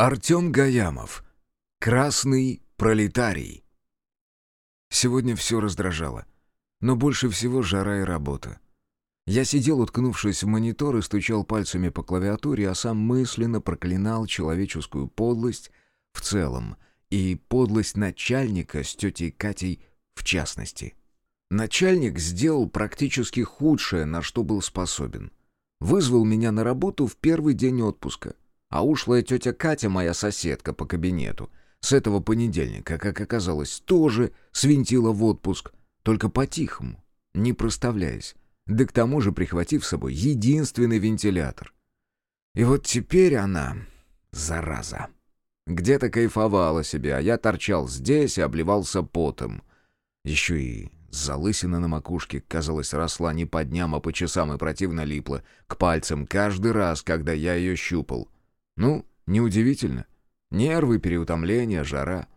Артем Гаямов. Красный пролетарий. Сегодня все раздражало. Но больше всего жара и работа. Я сидел, уткнувшись в монитор, и стучал пальцами по клавиатуре, а сам мысленно проклинал человеческую подлость в целом и подлость начальника с тетей Катей в частности. Начальник сделал практически худшее, на что был способен. Вызвал меня на работу в первый день отпуска — а ушлая тетя Катя, моя соседка по кабинету, с этого понедельника, как оказалось, тоже свинтила в отпуск, только по-тихому, не проставляясь, да к тому же прихватив с собой единственный вентилятор. И вот теперь она, зараза, где-то кайфовала себе, а я торчал здесь и обливался потом. Еще и залысина на макушке, казалось, росла не по дням, а по часам и противно липла к пальцам каждый раз, когда я ее щупал — ну, неудивительно. Нервы, переутомление, жара.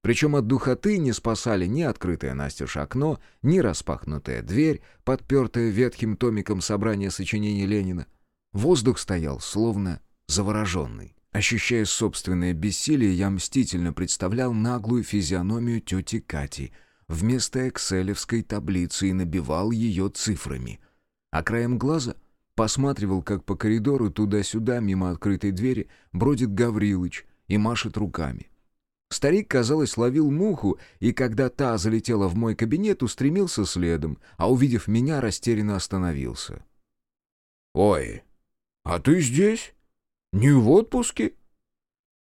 Причем от духоты не спасали ни открытое настежь окно, ни распахнутая дверь, подпертая ветхим томиком собрания сочинений Ленина. Воздух стоял, словно завороженный. Ощущая собственное бессилие, я мстительно представлял наглую физиономию тети Кати вместо экселевской таблицы и набивал ее цифрами. А краем глаза — Посматривал, как по коридору туда-сюда, мимо открытой двери, бродит Гаврилыч и машет руками. Старик, казалось, ловил муху, и когда та залетела в мой кабинет, устремился следом, а, увидев меня, растерянно остановился. «Ой, а ты здесь? Не в отпуске?»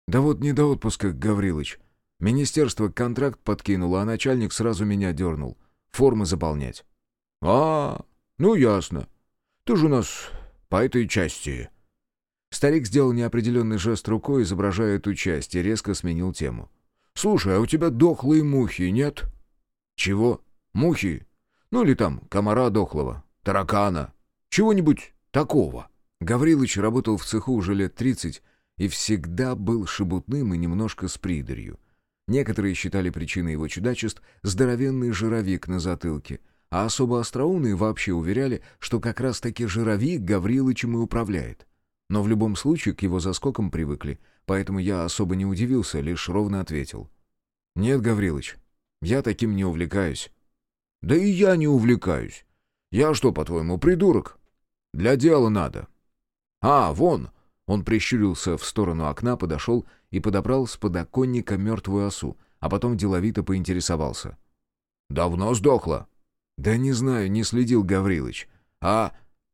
«Да вот не до отпуска, Гаврилыч. Министерство контракт подкинуло, а начальник сразу меня дернул. Формы заполнять». «А, ну ясно. Ты же у нас по этой части». Старик сделал неопределенный жест рукой, изображая эту часть, и резко сменил тему. «Слушай, а у тебя дохлые мухи нет?» «Чего? Мухи? Ну или там комара дохлого, таракана, чего-нибудь такого». Гаврилыч работал в цеху уже лет тридцать и всегда был шебутным и немножко с придурью. Некоторые считали причиной его чудачеств здоровенный жировик на затылке — а особо остроумные вообще уверяли, что как раз-таки жировик Гаврилычем и управляет. Но в любом случае к его заскокам привыкли, поэтому я особо не удивился, лишь ровно ответил. «Нет, Гаврилыч, я таким не увлекаюсь». «Да и я не увлекаюсь. Я что, по-твоему, придурок? Для дела надо». «А, вон!» Он прищурился в сторону окна, подошел и подобрал с подоконника мертвую осу, а потом деловито поинтересовался. «Давно сдохла?» «Да не знаю, не следил Гаврилыч. А...»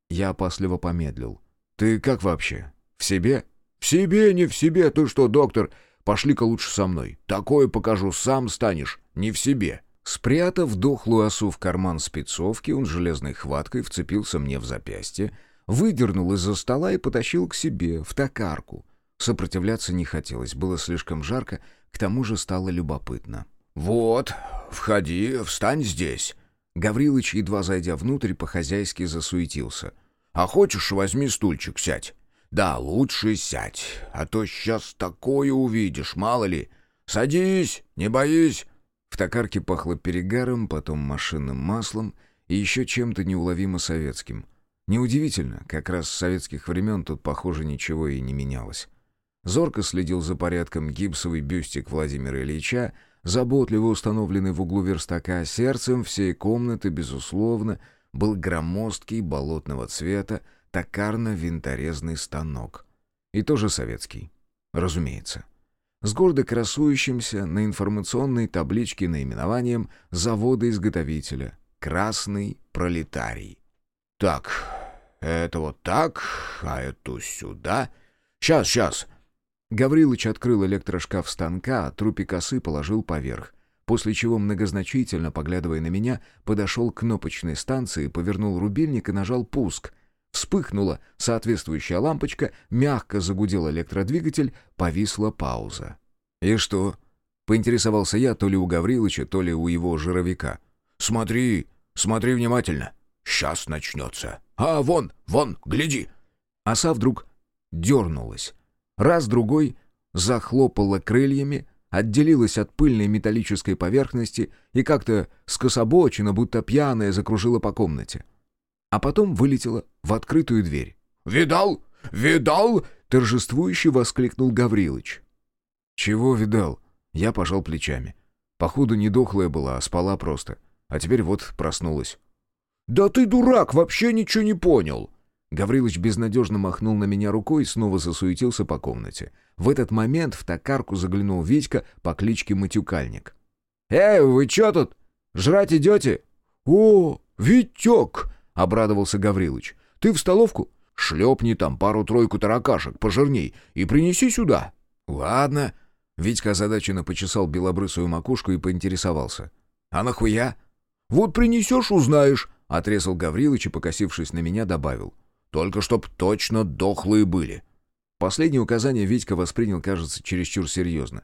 Я опасливо помедлил. «Ты как вообще? В себе?» «В себе, не в себе. Ты что, доктор? Пошли-ка лучше со мной. Такое покажу, сам станешь. Не в себе». Спрятав дохлую осу в карман спецовки, он железной хваткой вцепился мне в запястье, выдернул из-за стола и потащил к себе, в токарку. Сопротивляться не хотелось, было слишком жарко, к тому же стало любопытно. «Вот, входи, встань здесь», Гаврилыч, едва зайдя внутрь, по-хозяйски засуетился. «А хочешь, возьми стульчик, сядь». «Да, лучше сядь, а то сейчас такое увидишь, мало ли. Садись, не боись». В токарке пахло перегаром, потом машинным маслом и еще чем-то неуловимо советским. Неудивительно, как раз с советских времен тут, похоже, ничего и не менялось. Зорко следил за порядком гипсовый бюстик Владимира Ильича, заботливо установленный в углу верстака, сердцем всей комнаты, безусловно, был громоздкий болотного цвета токарно-винторезный станок. И тоже советский, разумеется. С гордо красующимся на информационной табличке наименованием завода-изготовителя «Красный пролетарий». «Так, это вот так, а это сюда. Сейчас, сейчас, Гаврилыч открыл электрошкаф станка, а трупик осы положил поверх, после чего, многозначительно поглядывая на меня, подошел к кнопочной станции, повернул рубильник и нажал «пуск». Вспыхнула соответствующая лампочка, мягко загудел электродвигатель, повисла пауза. «И что?» — поинтересовался я то ли у Гаврилыча, то ли у его жировика. «Смотри, смотри внимательно. Сейчас начнется. А, вон, вон, гляди!» Оса вдруг дернулась Раз-другой захлопала крыльями, отделилась от пыльной металлической поверхности и как-то скособоченно, будто пьяная, закружила по комнате. А потом вылетела в открытую дверь. «Видал? Видал?» — торжествующе воскликнул Гаврилыч. «Чего видал?» Я пожал плечами. Походу, не дохлая была, а спала просто. А теперь вот проснулась. «Да ты дурак, вообще ничего не понял!» Гаврилыч безнадежно махнул на меня рукой и снова засуетился по комнате. В этот момент в токарку заглянул Витька по кличке Матюкальник. «Эй, вы чё тут? Жрать идете?» «О, Витек!» — обрадовался Гаврилыч. «Ты в столовку? Шлепни там пару-тройку таракашек пожирней и принеси сюда». «Ладно». Витька озадаченно почесал белобрысую макушку и поинтересовался. «А нахуя?» «Вот принесешь, узнаешь», — отрезал Гаврилыч и, покосившись на меня, добавил. «Только чтоб точно дохлые были». Последнее указание Витька воспринял, кажется, чересчур серьезно.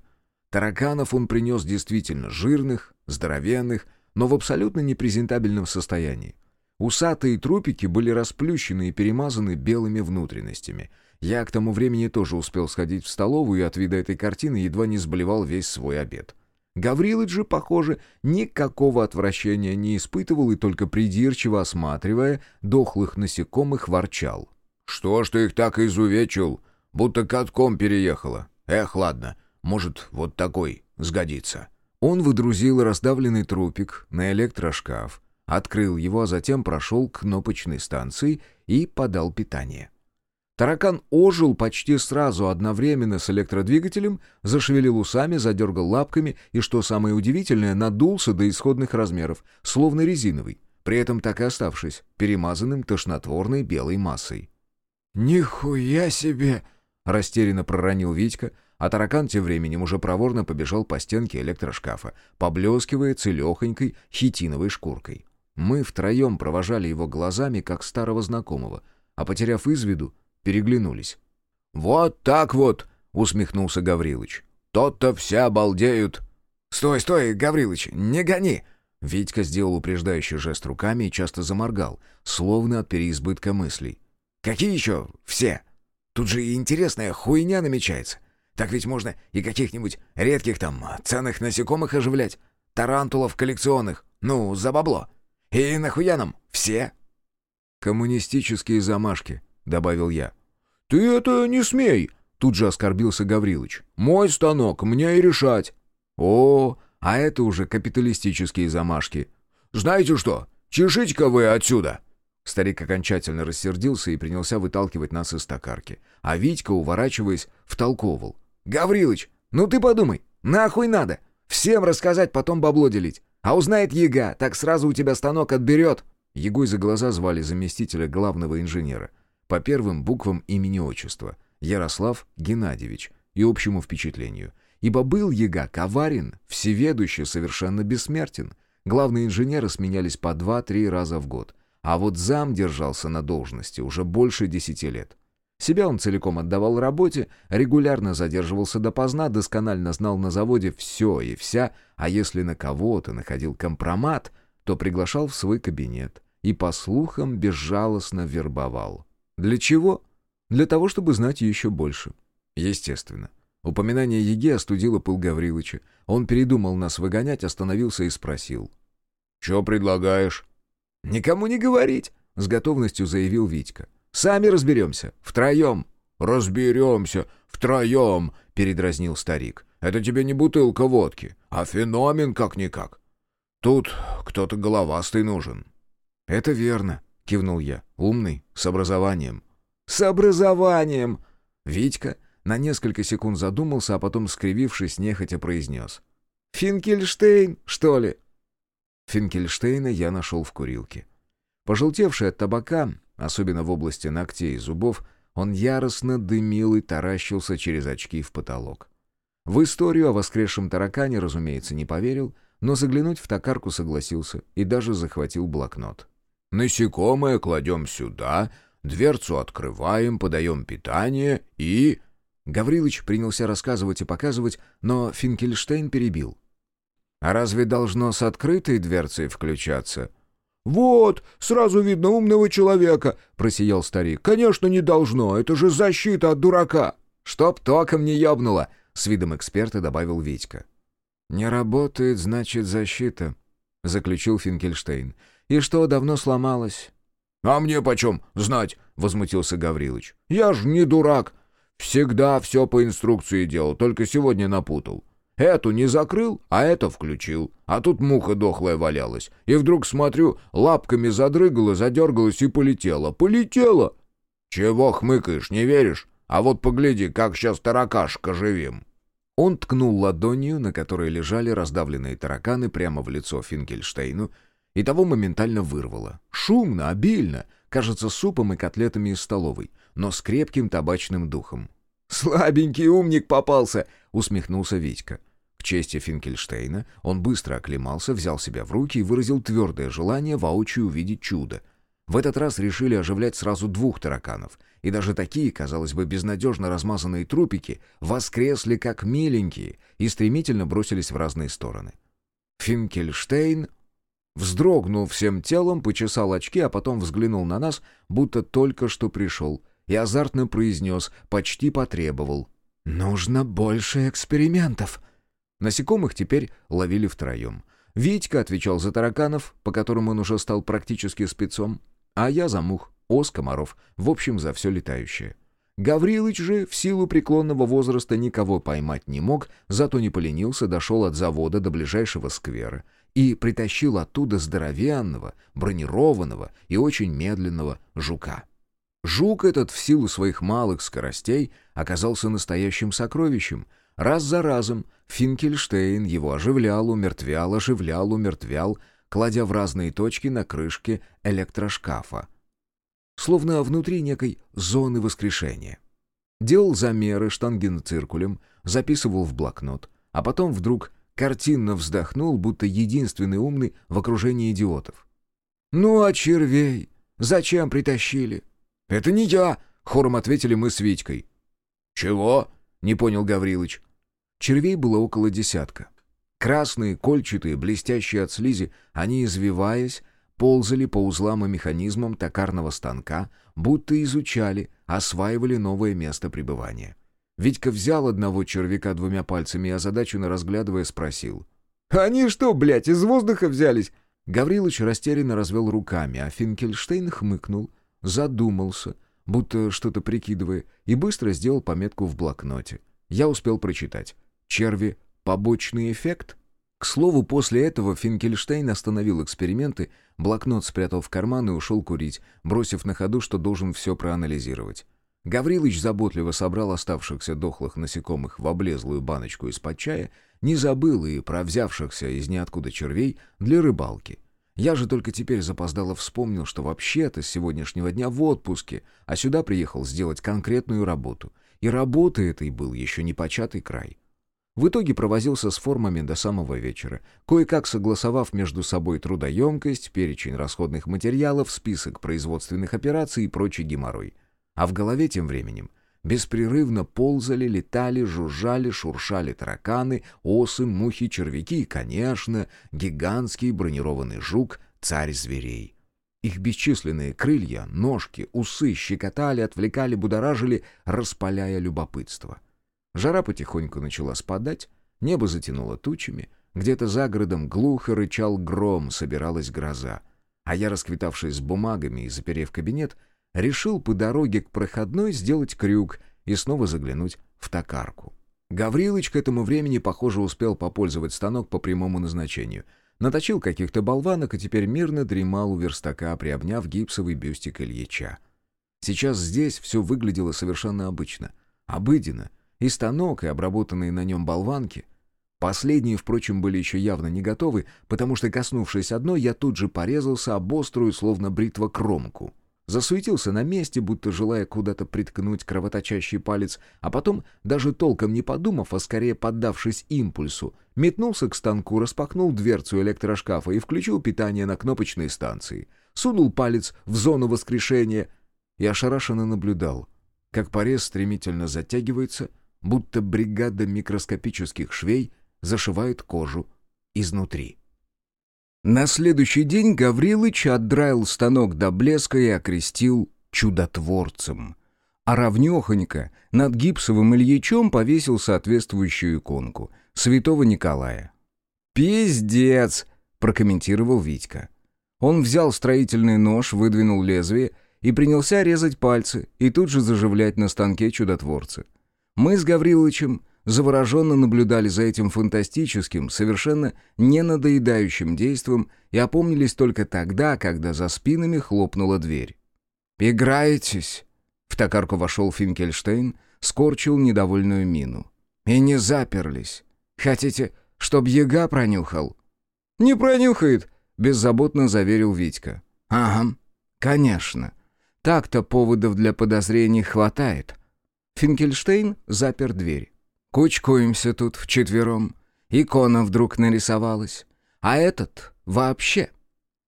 Тараканов он принес действительно жирных, здоровенных, но в абсолютно непрезентабельном состоянии. Усатые трупики были расплющены и перемазаны белыми внутренностями. Я к тому времени тоже успел сходить в столовую и от вида этой картины едва не сблевал весь свой обед. Гаврилыч же, похоже, никакого отвращения не испытывал и только придирчиво осматривая дохлых насекомых ворчал. «Что ж ты их так изувечил? Будто катком переехала. Эх, ладно, может, вот такой сгодится». Он выдрузил раздавленный трупик на электрошкаф, открыл его, а затем прошел к кнопочной станции и подал питание. Таракан ожил почти сразу одновременно с электродвигателем, зашевелил усами, задергал лапками и, что самое удивительное, надулся до исходных размеров, словно резиновый, при этом так и оставшись перемазанным тошнотворной белой массой. «Нихуя себе!» — растерянно проронил Витька, а таракан тем временем уже проворно побежал по стенке электрошкафа, поблескивая целехонькой хитиновой шкуркой. Мы втроем провожали его глазами, как старого знакомого, а, потеряв из виду, переглянулись. «Вот так вот!» — усмехнулся Гаврилыч. «Тот-то все обалдеют!» «Стой, стой, Гаврилыч, не гони!» Витька сделал упреждающий жест руками и часто заморгал, словно от переизбытка мыслей. «Какие еще все? Тут же и интересная хуйня намечается. Так ведь можно и каких-нибудь редких там ценных насекомых оживлять. Тарантулов коллекционных. Ну, за бабло. И нахуя нам все?» «Коммунистические замашки», — добавил я. «Ты это не смей!» — тут же оскорбился Гаврилыч. «Мой станок, мне и решать». «О, а это уже капиталистические замашки». «Знаете что? Чешите-ка вы отсюда!» Старик окончательно рассердился и принялся выталкивать нас из токарки. А Витька, уворачиваясь, втолковывал. «Гаврилыч, ну ты подумай, нахуй надо? Всем рассказать, потом бабло делить. А узнает Ега, так сразу у тебя станок отберет». Егой за глаза звали заместителя главного инженера по первым буквам имени-отчества Ярослав Геннадьевич и общему впечатлению. Ибо был Яга коварен, всеведущий, совершенно бессмертен. Главные инженеры сменялись по два-три раза в год, а вот зам держался на должности уже больше десяти лет. Себя он целиком отдавал работе, регулярно задерживался допоздна, досконально знал на заводе все и вся, а если на кого-то находил компромат, то приглашал в свой кабинет и, по слухам, безжалостно вербовал. Для чего? Для того, чтобы знать еще больше. Естественно. Упоминание Еге остудило пыл Гаврилыча. Он передумал нас выгонять, остановился и спросил. «Че предлагаешь?» «Никому не говорить», — с готовностью заявил Витька. «Сами разберемся. Втроем». «Разберемся. Втроем», — передразнил старик. «Это тебе не бутылка водки, а феномен как-никак. Тут кто-то головастый нужен». «Это верно», кивнул я. «Умный, с образованием». «С образованием!» Витька на несколько секунд задумался, а потом, скривившись, нехотя произнес. «Финкельштейн, что ли?» Финкельштейна я нашел в курилке. Пожелтевший от табака, особенно в области ногтей и зубов, он яростно дымил и таращился через очки в потолок. В историю о воскресшем таракане, разумеется, не поверил, но заглянуть в токарку согласился и даже захватил блокнот. Насекомое кладем сюда, дверцу открываем, подаем питание и...» Гаврилыч принялся рассказывать и показывать, но Финкельштейн перебил. «А разве должно с открытой дверцей включаться?» «Вот, сразу видно умного человека», — просиял старик. «Конечно, не должно, это же защита от дурака». «Чтоб током не ёбнуло», — с видом эксперта добавил Витька. «Не работает, значит, защита», — заключил Финкельштейн. «И что, давно сломалось?» «А мне почем знать?» — возмутился Гаврилыч. «Я ж не дурак. Всегда все по инструкции делал, только сегодня напутал. Эту не закрыл, а это включил. А тут муха дохлая валялась. И вдруг смотрю, лапками задрыгала, задергалась и полетела. Полетела! Чего хмыкаешь, не веришь? А вот погляди, как сейчас таракашка живим. Он ткнул ладонью, на которой лежали раздавленные тараканы, прямо в лицо Финкельштейну, и того моментально вырвало. Шумно, обильно, кажется, супом и котлетами из столовой, но с крепким табачным духом. «Слабенький умник попался!» — усмехнулся Витька. К чести Финкельштейна он быстро оклемался, взял себя в руки и выразил твердое желание воочию увидеть чудо. В этот раз решили оживлять сразу двух тараканов, и даже такие, казалось бы, безнадежно размазанные трупики воскресли как миленькие и стремительно бросились в разные стороны. Финкельштейн вздрогнул всем телом, почесал очки, а потом взглянул на нас, будто только что пришел, и азартно произнес, почти потребовал. «Нужно больше экспериментов!» Насекомых теперь ловили втроем. Витька отвечал за тараканов, по которым он уже стал практически спецом, а я за мух, ос, комаров, в общем, за все летающее. Гаврилыч же в силу преклонного возраста никого поймать не мог, зато не поленился, дошел от завода до ближайшего сквера и притащил оттуда здоровенного, бронированного и очень медленного жука. Жук этот в силу своих малых скоростей оказался настоящим сокровищем — Раз за разом Финкельштейн его оживлял, умертвял, оживлял, умертвял, кладя в разные точки на крышке электрошкафа. Словно внутри некой зоны воскрешения. Делал замеры штангеноциркулем, записывал в блокнот, а потом вдруг картинно вздохнул, будто единственный умный в окружении идиотов. «Ну а червей? Зачем притащили?» «Это не я!» — хором ответили мы с Витькой. «Чего?» — не понял Гаврилыч. Червей было около десятка. Красные, кольчатые, блестящие от слизи, они, извиваясь, ползали по узлам и механизмам токарного станка, будто изучали, осваивали новое место пребывания. Витька взял одного червяка двумя пальцами и озадаченно разглядывая спросил. «Они что, блядь, из воздуха взялись?» Гаврилыч растерянно развел руками, а Финкельштейн хмыкнул, задумался, будто что-то прикидывая, и быстро сделал пометку в блокноте. Я успел прочитать. Черви — побочный эффект? К слову, после этого Финкельштейн остановил эксперименты, блокнот спрятал в карман и ушел курить, бросив на ходу, что должен все проанализировать. Гаврилыч заботливо собрал оставшихся дохлых насекомых в облезлую баночку из-под чая, не забыл и про взявшихся из ниоткуда червей для рыбалки. Я же только теперь запоздало вспомнил, что вообще-то с сегодняшнего дня в отпуске, а сюда приехал сделать конкретную работу. И работы этой был еще не початый край. В итоге провозился с формами до самого вечера, кое-как согласовав между собой трудоемкость, перечень расходных материалов, список производственных операций и прочий геморрой. А в голове тем временем беспрерывно ползали, летали, жужжали, шуршали тараканы, осы, мухи, червяки и, конечно, гигантский бронированный жук, царь зверей. Их бесчисленные крылья, ножки, усы щекотали, отвлекали, будоражили, распаляя любопытство. Жара потихоньку начала спадать, небо затянуло тучами, где-то за городом глухо рычал гром, собиралась гроза. А я, расквитавшись с бумагами и заперев кабинет, решил по дороге к проходной сделать крюк и снова заглянуть в токарку. Гаврилыч к этому времени, похоже, успел попользовать станок по прямому назначению. Наточил каких-то болванок и теперь мирно дремал у верстака, приобняв гипсовый бюстик Ильича. Сейчас здесь все выглядело совершенно обычно. Обыденно, и станок, и обработанные на нем болванки. Последние, впрочем, были еще явно не готовы, потому что, коснувшись одной, я тут же порезался об острую, словно бритва, кромку. Засуетился на месте, будто желая куда-то приткнуть кровоточащий палец, а потом, даже толком не подумав, а скорее поддавшись импульсу, метнулся к станку, распахнул дверцу электрошкафа и включил питание на кнопочной станции. Сунул палец в зону воскрешения и ошарашенно наблюдал, как порез стремительно затягивается — будто бригада микроскопических швей зашивает кожу изнутри. На следующий день Гаврилыч отдраил станок до блеска и окрестил чудотворцем. А равнехонько над гипсовым Ильичом повесил соответствующую иконку — святого Николая. «Пиздец!» — прокомментировал Витька. Он взял строительный нож, выдвинул лезвие — и принялся резать пальцы и тут же заживлять на станке чудотворца. Мы с Гавриловичем завороженно наблюдали за этим фантастическим, совершенно ненадоедающим действом и опомнились только тогда, когда за спинами хлопнула дверь. «Играетесь?» В токарку вошел Финкельштейн, скорчил недовольную мину. «И не заперлись. Хотите, чтоб яга пронюхал?» «Не пронюхает», — беззаботно заверил Витька. «Ага, конечно. Так-то поводов для подозрений хватает». Финкельштейн запер дверь. «Кучкуемся тут вчетвером. Икона вдруг нарисовалась. А этот вообще...»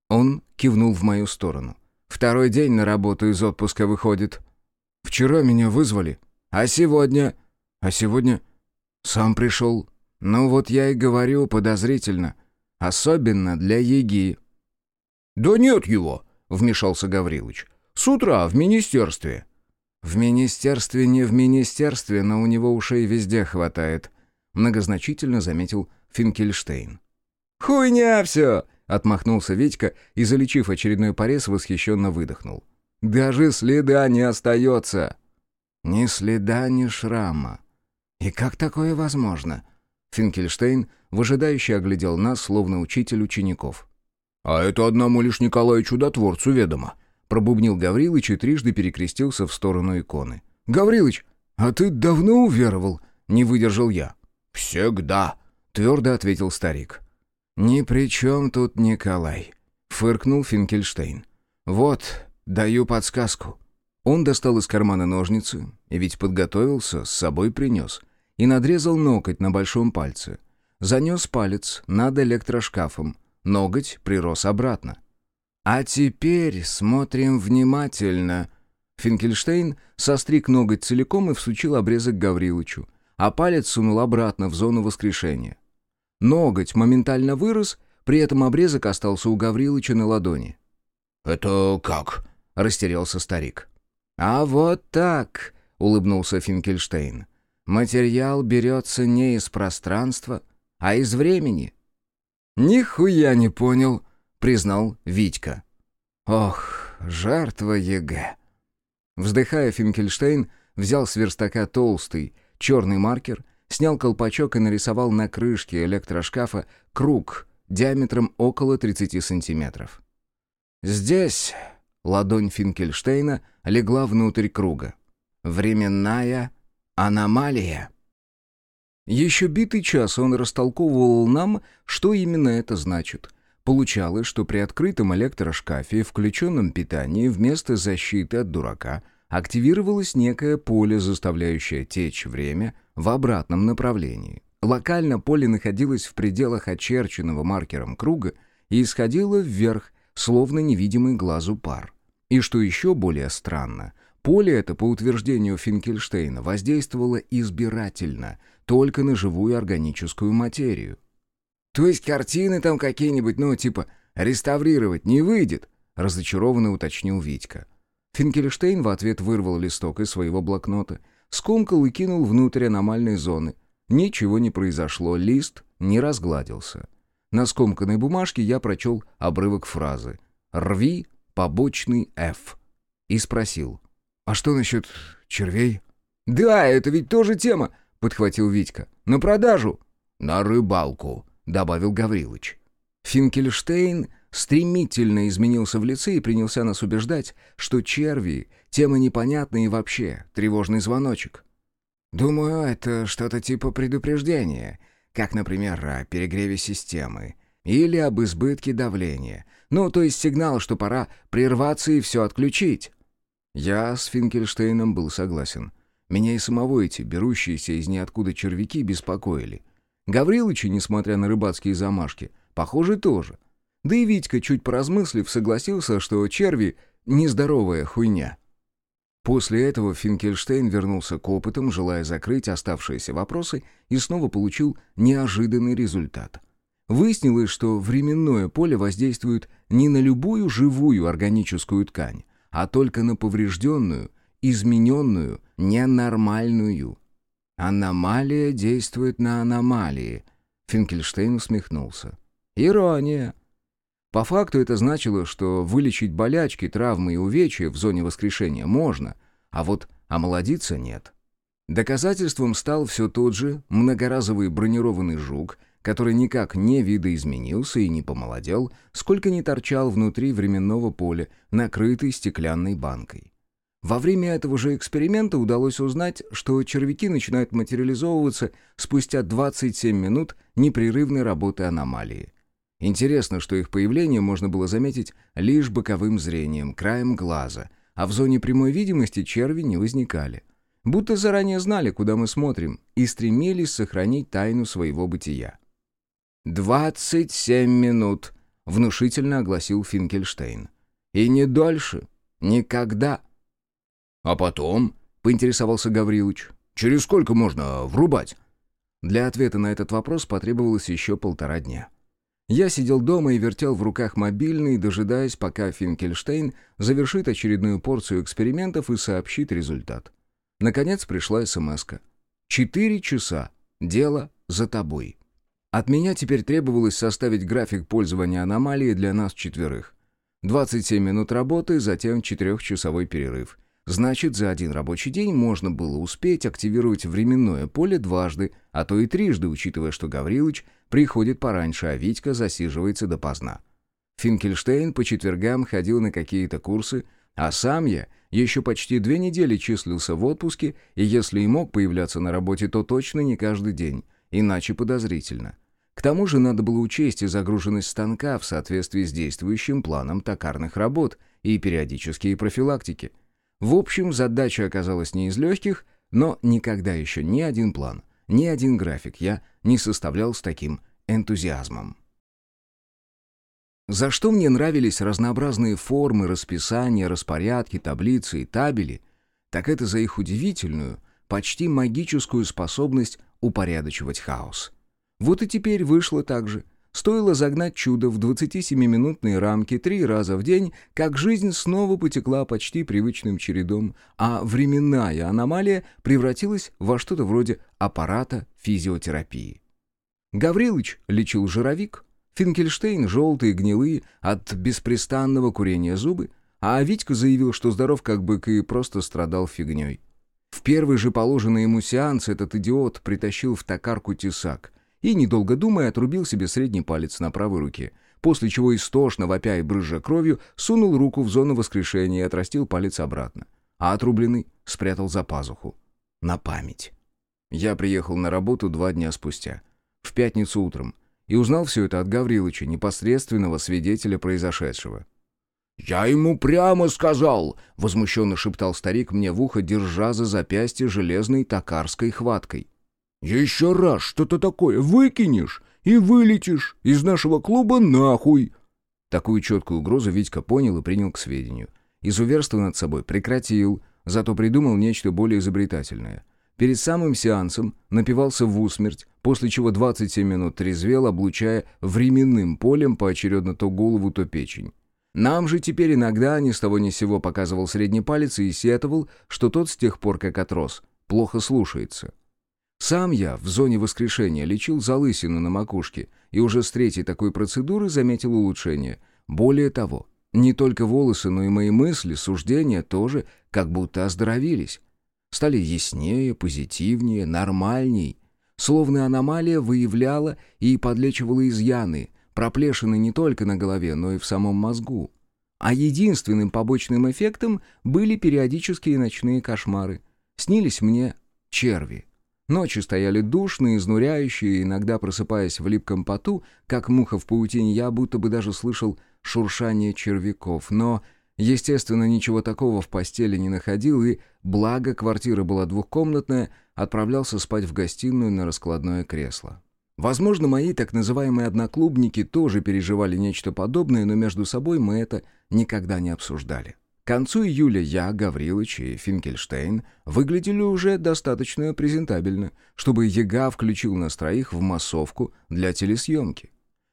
Он кивнул в мою сторону. «Второй день на работу из отпуска выходит». «Вчера меня вызвали. А сегодня...» «А сегодня...» «Сам пришел. Ну вот я и говорю подозрительно. Особенно для Еги». «Да нет его», — вмешался Гаврилович. «С утра в министерстве». «В министерстве не в министерстве, но у него ушей везде хватает», — многозначительно заметил Финкельштейн. «Хуйня все!» — отмахнулся Витька и, залечив очередной порез, восхищенно выдохнул. «Даже следа не остается!» «Ни следа, ни шрама. И как такое возможно?» Финкельштейн выжидающе оглядел нас, словно учитель учеников. «А это одному лишь Николаю Чудотворцу ведомо», — пробубнил Гаврилыч и трижды перекрестился в сторону иконы. «Гаврилыч, а ты давно уверовал?» — не выдержал я. «Всегда», — твердо ответил старик. «Ни при чем тут Николай», — фыркнул Финкельштейн. «Вот, даю подсказку». Он достал из кармана ножницы, и ведь подготовился, с собой принес, и надрезал ноготь на большом пальце. Занес палец над электрошкафом, ноготь прирос обратно. «А теперь смотрим внимательно». Финкельштейн состриг ноготь целиком и всучил обрезок Гаврилычу, а палец сунул обратно в зону воскрешения. Ноготь моментально вырос, при этом обрезок остался у Гаврилыча на ладони. «Это как?» — растерялся старик. «А вот так», — улыбнулся Финкельштейн. «Материал берется не из пространства, а из времени». «Нихуя не понял», — признал Витька. «Ох, жертва ЕГЭ». Вздыхая, Финкельштейн взял с верстака толстый, черный маркер, снял колпачок и нарисовал на крышке электрошкафа круг диаметром около 30 сантиметров. «Здесь...» — ладонь Финкельштейна легла внутрь круга. «Временная аномалия». Еще битый час он растолковывал нам, что именно это значит. Получалось, что при открытом электрошкафе и включенном питании вместо защиты от дурака активировалось некое поле, заставляющее течь время в обратном направлении. Локально поле находилось в пределах очерченного маркером круга и исходило вверх, словно невидимый глазу пар. И что еще более странно, поле это, по утверждению Финкельштейна, воздействовало избирательно, только на живую органическую материю. «То есть картины там какие-нибудь, ну, типа, реставрировать не выйдет?» — разочарованно уточнил Витька. Финкельштейн в ответ вырвал листок из своего блокнота, скомкал и кинул внутрь аномальной зоны. Ничего не произошло, лист не разгладился. На скомканной бумажке я прочел обрывок фразы «Рви побочный F» и спросил «А что насчет червей?» «Да, это ведь тоже тема!» — подхватил Витька. «На продажу!» «На рыбалку!» — добавил Гаврилыч. Финкельштейн стремительно изменился в лице и принялся нас убеждать, что черви — тема непонятная и вообще тревожный звоночек. «Думаю, это что-то типа предупреждения, как, например, о перегреве системы или об избытке давления. Ну, то есть сигнал, что пора прерваться и все отключить». Я с Финкельштейном был согласен. Меня и самого эти, берущиеся из ниоткуда червяки, беспокоили. Гаврилыча, несмотря на рыбацкие замашки, похоже, тоже. Да и Витька, чуть поразмыслив, согласился, что черви — нездоровая хуйня. После этого Финкельштейн вернулся к опытам, желая закрыть оставшиеся вопросы, и снова получил неожиданный результат. Выяснилось, что временное поле воздействует не на любую живую органическую ткань, а только на поврежденную измененную, ненормальную. Аномалия действует на аномалии. Финкельштейн усмехнулся. Ирония. По факту это значило, что вылечить болячки, травмы и увечья в зоне воскрешения можно, а вот омолодиться нет. Доказательством стал все тот же многоразовый бронированный жук, который никак не видоизменился и не помолодел, сколько не торчал внутри временного поля, накрытый стеклянной банкой. Во время этого же эксперимента удалось узнать, что червяки начинают материализовываться спустя 27 минут непрерывной работы аномалии. Интересно, что их появление можно было заметить лишь боковым зрением, краем глаза, а в зоне прямой видимости черви не возникали будто заранее знали, куда мы смотрим, и стремились сохранить тайну своего бытия. «Двадцать семь минут», — внушительно огласил Финкельштейн. «И не дольше. Никогда». «А потом?» — поинтересовался Гаврилович. «Через сколько можно врубать?» Для ответа на этот вопрос потребовалось еще полтора дня. Я сидел дома и вертел в руках мобильный, дожидаясь, пока Финкельштейн завершит очередную порцию экспериментов и сообщит результат. Наконец пришла смс -ка. «Четыре часа. Дело за тобой». От меня теперь требовалось составить график пользования аномалией для нас четверых. 27 минут работы, затем четырехчасовой перерыв. Значит, за один рабочий день можно было успеть активировать временное поле дважды, а то и трижды, учитывая, что Гаврилыч приходит пораньше, а Витька засиживается допоздна. Финкельштейн по четвергам ходил на какие-то курсы, а сам я еще почти две недели числился в отпуске, и если и мог появляться на работе, то точно не каждый день, иначе подозрительно. К тому же надо было учесть и загруженность станка в соответствии с действующим планом токарных работ и периодические профилактики. В общем, задача оказалась не из легких, но никогда еще ни один план, ни один график я не составлял с таким энтузиазмом. За что мне нравились разнообразные формы, расписания, распорядки, таблицы и табели, так это за их удивительную, почти магическую способность упорядочивать хаос. Вот и теперь вышло так же. Стоило загнать чудо в 27-минутные рамки три раза в день, как жизнь снова потекла почти привычным чередом, а временная аномалия превратилась во что-то вроде аппарата физиотерапии. Гаврилыч лечил жировик, Финкельштейн желтые, гнилые, от беспрестанного курения зубы, а Витька заявил, что здоров как бык и просто страдал фигней. В первый же положенный ему сеанс этот идиот притащил в токарку тесак и, недолго думая, отрубил себе средний палец на правой руке, после чего истошно, вопя и брызжа кровью, сунул руку в зону воскрешения и отрастил палец обратно, а отрубленный спрятал за пазуху. На память. Я приехал на работу два дня спустя. В пятницу утром и узнал все это от Гаврилыча, непосредственного свидетеля произошедшего. «Я ему прямо сказал!» — возмущенно шептал старик мне в ухо, держа за запястье железной токарской хваткой. «Еще раз что-то такое выкинешь и вылетишь из нашего клуба нахуй!» Такую четкую угрозу Витька понял и принял к сведению. Изуверство над собой прекратил, зато придумал нечто более изобретательное. Перед самым сеансом напивался в усмерть, после чего 27 минут трезвел, облучая временным полем поочередно то голову, то печень. Нам же теперь иногда ни с того ни сего показывал средний палец и сетовал, что тот с тех пор, как отрос, плохо слушается. Сам я в зоне воскрешения лечил залысину на макушке и уже с третьей такой процедуры заметил улучшение. Более того, не только волосы, но и мои мысли, суждения тоже как будто оздоровились. Стали яснее, позитивнее, нормальней. Словно аномалия выявляла и подлечивала изъяны, проплешины не только на голове, но и в самом мозгу. А единственным побочным эффектом были периодические ночные кошмары. Снились мне черви. Ночи стояли душные, изнуряющие, иногда просыпаясь в липком поту, как муха в паутине, я будто бы даже слышал шуршание червяков, но Естественно, ничего такого в постели не находил и, благо квартира была двухкомнатная, отправлялся спать в гостиную на раскладное кресло. Возможно, мои так называемые одноклубники тоже переживали нечто подобное, но между собой мы это никогда не обсуждали. К концу июля я, Гаврилович и Финкельштейн выглядели уже достаточно презентабельно, чтобы Ега включил нас троих в массовку для телесъемки.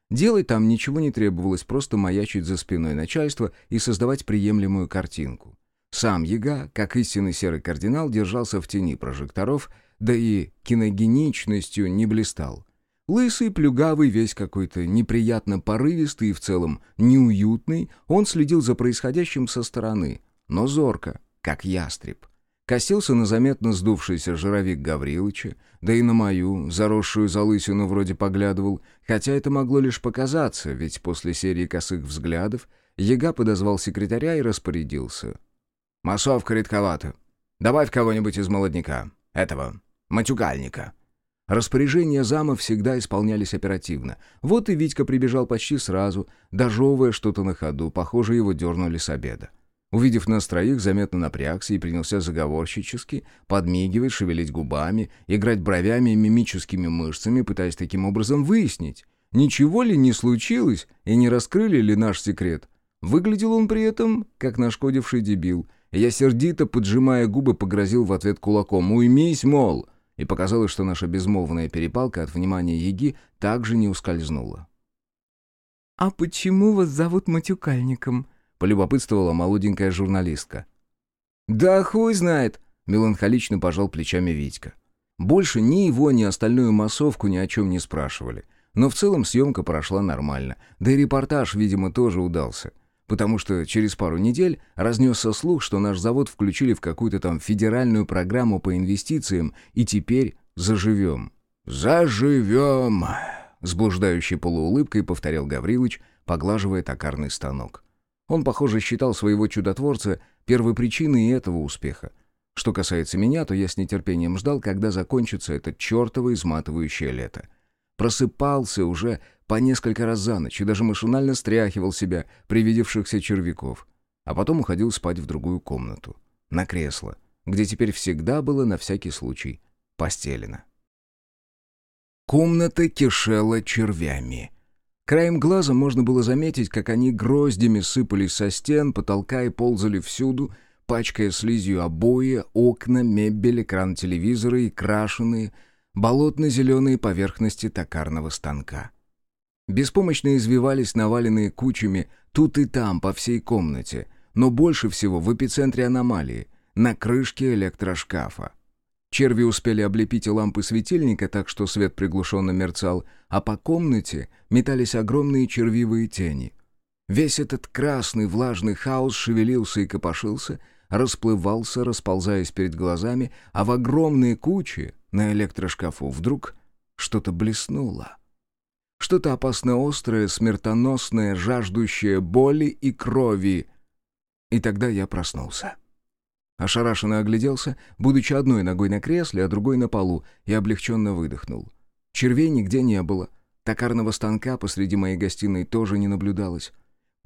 Делать там ничего не требовалось, просто маячить за спиной начальства и создавать приемлемую картинку. Сам Яга, как истинный серый кардинал, держался в тени прожекторов, да и киногеничностью не блистал. Лысый, плюгавый, весь какой-то неприятно порывистый и в целом неуютный, он следил за происходящим со стороны, но зорко, как ястреб. Косился на заметно сдувшийся жировик Гаврилыча, да и на мою, заросшую залысину вроде поглядывал, хотя это могло лишь показаться, ведь после серии косых взглядов Яга подозвал секретаря и распорядился. «Массовка редковата. Добавь кого-нибудь из молодняка. Этого. Матюгальника». Распоряжения зама всегда исполнялись оперативно. Вот и Витька прибежал почти сразу, дожевывая что-то на ходу, похоже, его дернули с обеда. Увидев нас троих, заметно напрягся и принялся заговорщически подмигивать, шевелить губами, играть бровями и мимическими мышцами, пытаясь таким образом выяснить, ничего ли не случилось и не раскрыли ли наш секрет. Выглядел он при этом, как нашкодивший дебил. Я сердито, поджимая губы, погрозил в ответ кулаком «Уймись, мол!» И показалось, что наша безмолвная перепалка от внимания Еги также не ускользнула. «А почему вас зовут Матюкальником?» — полюбопытствовала молоденькая журналистка. «Да хуй знает!» — меланхолично пожал плечами Витька. Больше ни его, ни остальную массовку ни о чем не спрашивали. Но в целом съемка прошла нормально. Да и репортаж, видимо, тоже удался потому что через пару недель разнесся слух, что наш завод включили в какую-то там федеральную программу по инвестициям, и теперь заживем. «Заживем!» — с блуждающей полуулыбкой повторял Гаврилыч, поглаживая токарный станок. Он, похоже, считал своего чудотворца первопричиной этого успеха. Что касается меня, то я с нетерпением ждал, когда закончится это чертово изматывающее лето. Просыпался уже по несколько раз за ночь и даже машинально стряхивал себя привидевшихся червяков, а потом уходил спать в другую комнату, на кресло, где теперь всегда было на всякий случай постелено. Комната кишела червями. Краем глаза можно было заметить, как они гроздями сыпались со стен, потолка и ползали всюду, пачкая слизью обои, окна, мебель, экран телевизора и крашеные, болотно-зеленые поверхности токарного станка. Беспомощно извивались наваленные кучами тут и там по всей комнате, но больше всего в эпицентре аномалии, на крышке электрошкафа. Черви успели облепить лампы светильника так, что свет приглушенно мерцал, а по комнате метались огромные червивые тени. Весь этот красный влажный хаос шевелился и копошился, расплывался, расползаясь перед глазами, а в огромные кучи на электрошкафу вдруг что-то блеснуло. Что-то опасно острое, смертоносное, жаждущее боли и крови. И тогда я проснулся. Ошарашенно огляделся, будучи одной ногой на кресле, а другой на полу, и облегченно выдохнул. Червей нигде не было. Токарного станка посреди моей гостиной тоже не наблюдалось.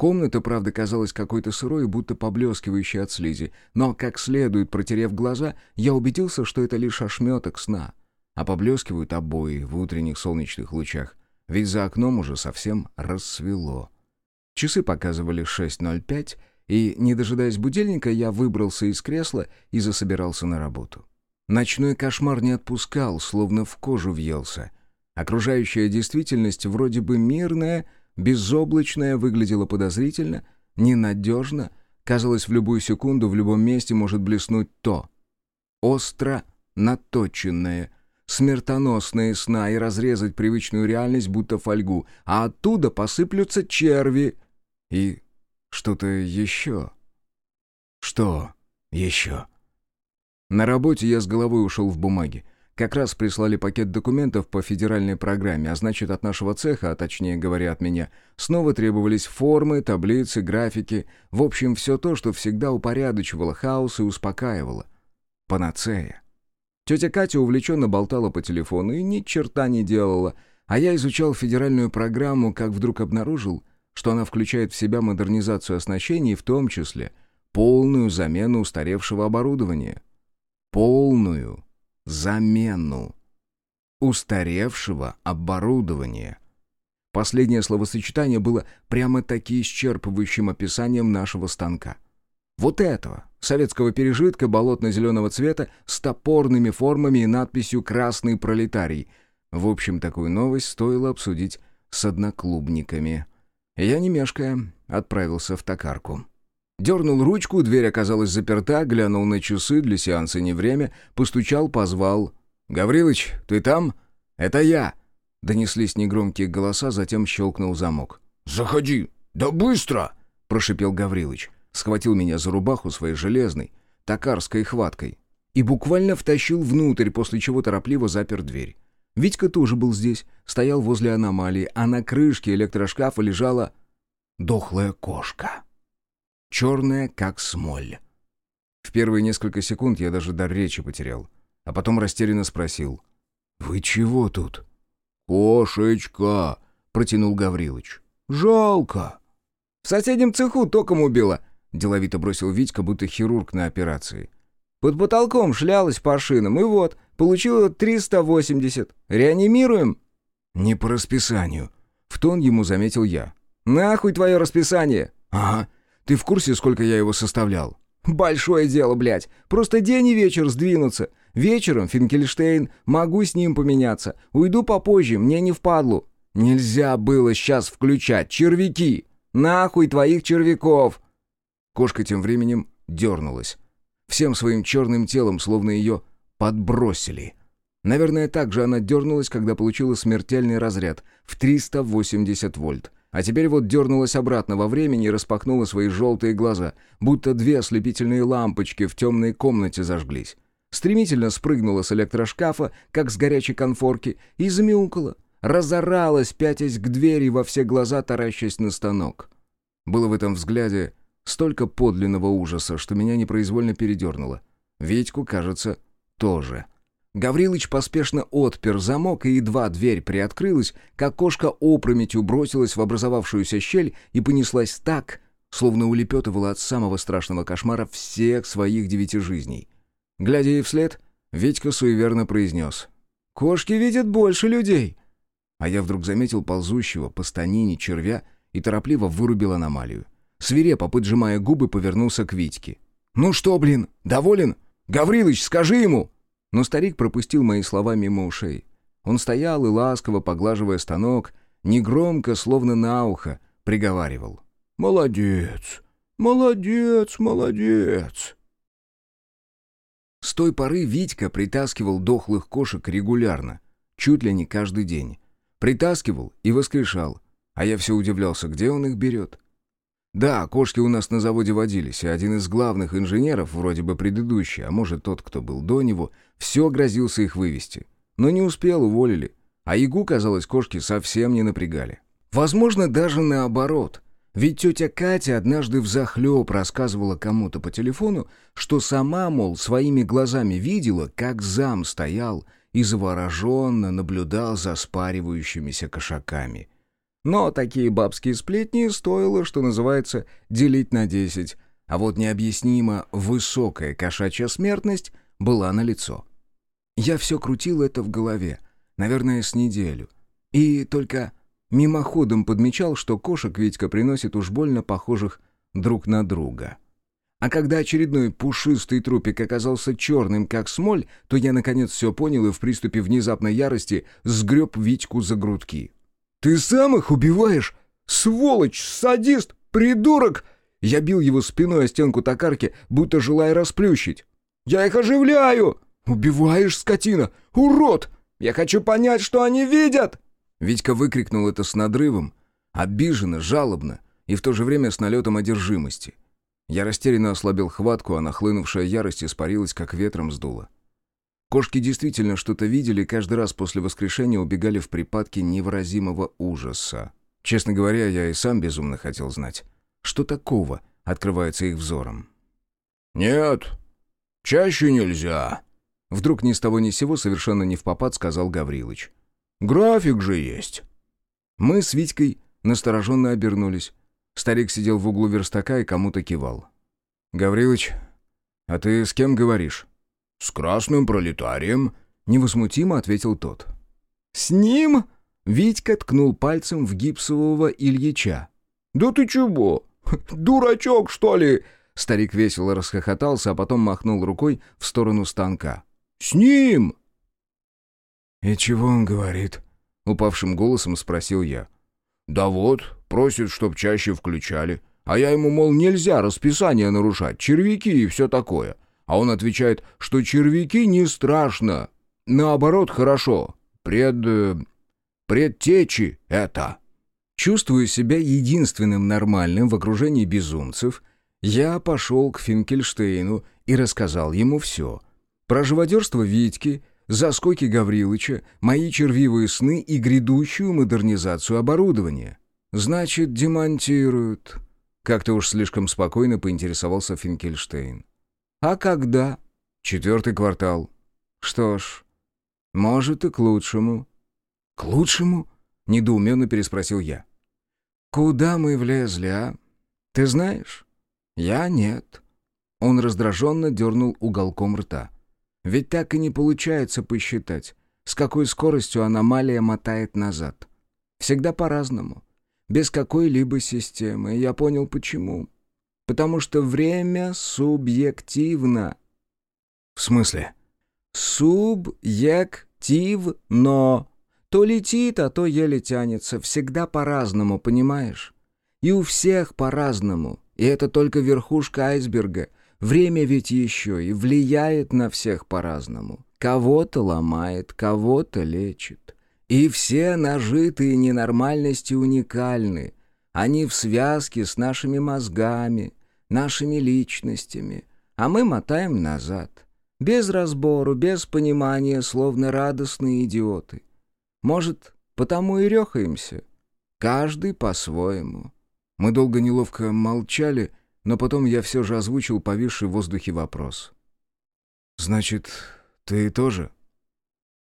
Комната, правда, казалась какой-то сырой, будто поблескивающей от слизи, но, как следует протерев глаза, я убедился, что это лишь ошметок сна, а поблескивают обои в утренних солнечных лучах, ведь за окном уже совсем рассвело. Часы показывали 6.05, и, не дожидаясь будильника, я выбрался из кресла и засобирался на работу. Ночной кошмар не отпускал, словно в кожу въелся. Окружающая действительность вроде бы мирная, безоблачная, выглядела подозрительно, ненадежно, казалось, в любую секунду в любом месте может блеснуть то. Остро наточенное, смертоносные сна и разрезать привычную реальность, будто фольгу, а оттуда посыплются черви и что-то еще. Что еще? На работе я с головой ушел в бумаги. Как раз прислали пакет документов по федеральной программе, а значит, от нашего цеха, а точнее говоря, от меня, снова требовались формы, таблицы, графики, в общем, все то, что всегда упорядочивало хаос и успокаивало. Панацея. Тетя Катя увлеченно болтала по телефону и ни черта не делала, а я изучал федеральную программу, как вдруг обнаружил, что она включает в себя модернизацию оснащений, в том числе полную замену устаревшего оборудования. Полную замену устаревшего оборудования. Последнее словосочетание было прямо-таки исчерпывающим описанием нашего станка. Вот этого, советского пережитка болотно-зеленого цвета с топорными формами и надписью «Красный пролетарий». В общем, такую новость стоило обсудить с одноклубниками. Я, не мешкая, отправился в токарку. Дернул ручку, дверь оказалась заперта, глянул на часы, для сеанса не время, постучал, позвал. «Гаврилыч, ты там?» «Это я!» Донеслись негромкие голоса, затем щелкнул замок. «Заходи! Да быстро!» — прошипел Гаврилыч. Схватил меня за рубаху своей железной, токарской хваткой. И буквально втащил внутрь, после чего торопливо запер дверь. Витька тоже был здесь, стоял возле аномалии, а на крышке электрошкафа лежала дохлая кошка. Черная, как смоль. В первые несколько секунд я даже дар речи потерял, а потом растерянно спросил. «Вы чего тут?» «Кошечка!» — протянул Гаврилыч. «Жалко!» «В соседнем цеху током убило!» — деловито бросил Витька, будто хирург на операции. «Под потолком шлялась по шинам, и вот, получила 380. Реанимируем?» «Не по расписанию», — в тон ему заметил я. «Нахуй твое расписание!» «Ага, ты в курсе, сколько я его составлял?» «Большое дело, блядь. Просто день и вечер сдвинуться. Вечером, Финкельштейн, могу с ним поменяться. Уйду попозже, мне не впадлу». «Нельзя было сейчас включать. Червяки! Нахуй твоих червяков!» Кошка тем временем дернулась. Всем своим черным телом, словно ее подбросили. Наверное, так же она дернулась, когда получила смертельный разряд в 380 вольт. А теперь вот дернулась обратно во времени и распахнула свои желтые глаза, будто две ослепительные лампочки в темной комнате зажглись. Стремительно спрыгнула с электрошкафа, как с горячей конфорки, и замяукала. Разоралась, пятясь к двери во все глаза, таращась на станок. Было в этом взгляде столько подлинного ужаса, что меня непроизвольно передернуло. Витьку, кажется, тоже. Гаврилыч поспешно отпер замок, и едва дверь приоткрылась, как кошка опрометью бросилась в образовавшуюся щель и понеслась так, словно улепетывала от самого страшного кошмара всех своих девяти жизней. Глядя ей вслед, Витька суеверно произнес. «Кошки видят больше людей!» А я вдруг заметил ползущего по станине червя и торопливо вырубил аномалию. Свирепо, поджимая губы, повернулся к Витьке. «Ну что, блин, доволен? Гаврилыч, скажи ему!» Но старик пропустил мои слова мимо ушей. Он стоял и, ласково поглаживая станок, негромко, словно на ухо, приговаривал. «Молодец! Молодец! Молодец!» С той поры Витька притаскивал дохлых кошек регулярно, чуть ли не каждый день. Притаскивал и воскрешал, а я все удивлялся, где он их берет. Да, кошки у нас на заводе водились, и один из главных инженеров, вроде бы предыдущий, а может тот, кто был до него, все грозился их вывести. Но не успел, уволили. А Ягу, казалось, кошки совсем не напрягали. Возможно, даже наоборот. Ведь тетя Катя однажды взахлеб рассказывала кому-то по телефону, что сама, мол, своими глазами видела, как зам стоял и завороженно наблюдал за спаривающимися кошаками. Но такие бабские сплетни стоило, что называется, делить на десять, а вот необъяснимо высокая кошачья смертность была налицо. Я все крутил это в голове, наверное, с неделю. И только мимоходом подмечал, что кошек Витька приносит уж больно похожих друг на друга. А когда очередной пушистый трупик оказался черным, как смоль, то я наконец все понял и в приступе внезапной ярости сгреб Витьку за грудки. «Ты сам их убиваешь? Сволочь, садист, придурок!» Я бил его спиной о стенку токарки, будто желая расплющить. «Я их оживляю!» «Убиваешь, скотина! Урод! Я хочу понять, что они видят!» Витька выкрикнул это с надрывом, обиженно, жалобно и в то же время с налетом одержимости. Я растерянно ослабил хватку, а нахлынувшая ярость испарилась, как ветром сдуло. Кошки действительно что-то видели каждый раз после воскрешения убегали в припадке невыразимого ужаса. Честно говоря, я и сам безумно хотел знать, что такого открывается их взором. «Нет, чаще нельзя», — вдруг ни с того ни с сего совершенно не в попад сказал Гаврилыч. «График же есть». Мы с Витькой настороженно обернулись. Старик сидел в углу верстака и кому-то кивал. «Гаврилыч, а ты с кем говоришь?» «С красным пролетарием», — невозмутимо ответил тот. «С ним?» — Витька ткнул пальцем в гипсового Ильича. «Да ты чего? Дурачок, что ли?» Старик весело расхохотался, а потом махнул рукой в сторону станка. «С ним!» «И чего он говорит?» — упавшим голосом спросил я. «Да вот, просит, чтоб чаще включали. А я ему, мол, нельзя расписание нарушать, червяки и все такое. А он отвечает, что червяки не страшно. Наоборот, хорошо. Пред... предтечи это». Чувствуя себя единственным нормальным в окружении безумцев, я пошел к Финкельштейну и рассказал ему все. Про живодерство Витьки, заскоки Гаврилыча, мои червивые сны и грядущую модернизацию оборудования. «Значит, демонтируют», — как-то уж слишком спокойно поинтересовался Финкельштейн. «А когда?» «Четвертый квартал». «Что ж, может и к лучшему». «К лучшему?» — недоуменно переспросил я. «Куда мы влезли, а? Ты знаешь?» «Я нет». Он раздраженно дернул уголком рта. «Ведь так и не получается посчитать, с какой скоростью аномалия мотает назад. Всегда по-разному, без какой-либо системы. Я понял, почему. Потому что время субъективно». «В смысле?» «Субъективно. То летит, а то еле тянется. Всегда по-разному, понимаешь? И у всех по-разному. И это только верхушка айсберга. Время ведь еще и влияет на всех по-разному. Кого-то ломает, кого-то лечит. И все нажитые ненормальности уникальны. Они в связке с нашими мозгами, нашими личностями. А мы мотаем назад. Без разбору, без понимания, словно радостные идиоты. Может, потому и рехаемся. Каждый по-своему. Мы долго неловко молчали, но потом я все же озвучил повисший в воздухе вопрос. «Значит, ты тоже?»